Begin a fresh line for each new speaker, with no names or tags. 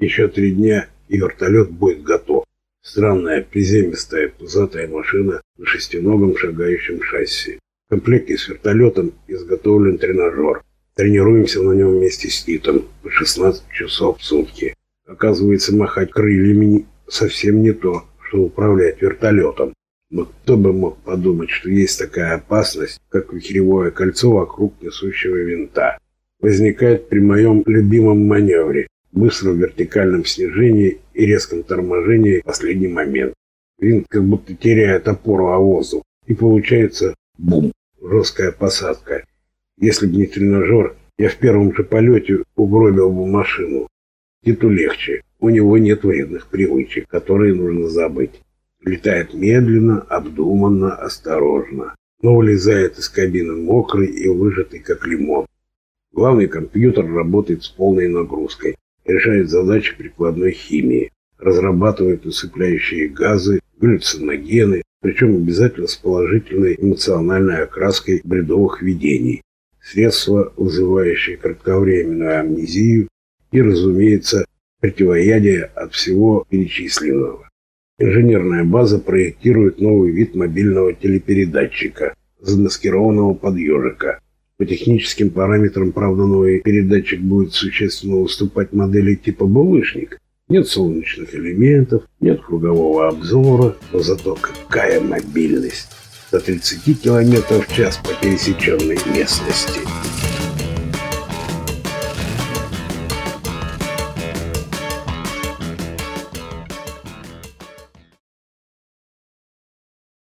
Еще три дня, и вертолет будет готов. Странная, приземистая, пузатая машина на шестиногом шагающем шасси. В комплекте с вертолетом изготовлен тренажер. Тренируемся на нем вместе с Титом по 16 часов в сутки. Оказывается, махать крыльями совсем не то, что управлять вертолетом. Но кто бы мог подумать, что есть такая опасность, как вихревое кольцо вокруг несущего винта. Возникает при моем любимом маневре, быстром вертикальном снижении и резком торможении в последний момент. Винт как будто теряет опору о воздух, и получается бум, жесткая посадка. Если бы не тренажер, я в первом же полете угробил бы машину. Киту легче, у него нет вредных привычек, которые нужно забыть. Летает медленно, обдуманно, осторожно, но вылезает из кабины мокрый и выжатый, как лимон. Главный компьютер работает с полной нагрузкой, решает задачи прикладной химии, разрабатывает усыпляющие газы, галлюциногены, причем обязательно с положительной эмоциональной окраской бредовых видений, средства, вызывающие кратковременную амнезию и, разумеется, противоядие от всего перечисленного. Инженерная база проектирует новый вид мобильного телепередатчика, замаскированного под ежика. По техническим параметрам, правда, новый передатчик будет существенно уступать модели типа «Булыжник». Нет солнечных элементов, нет кругового обзора, но зато какая мобильность! До 30 км в час по пересеченной местности.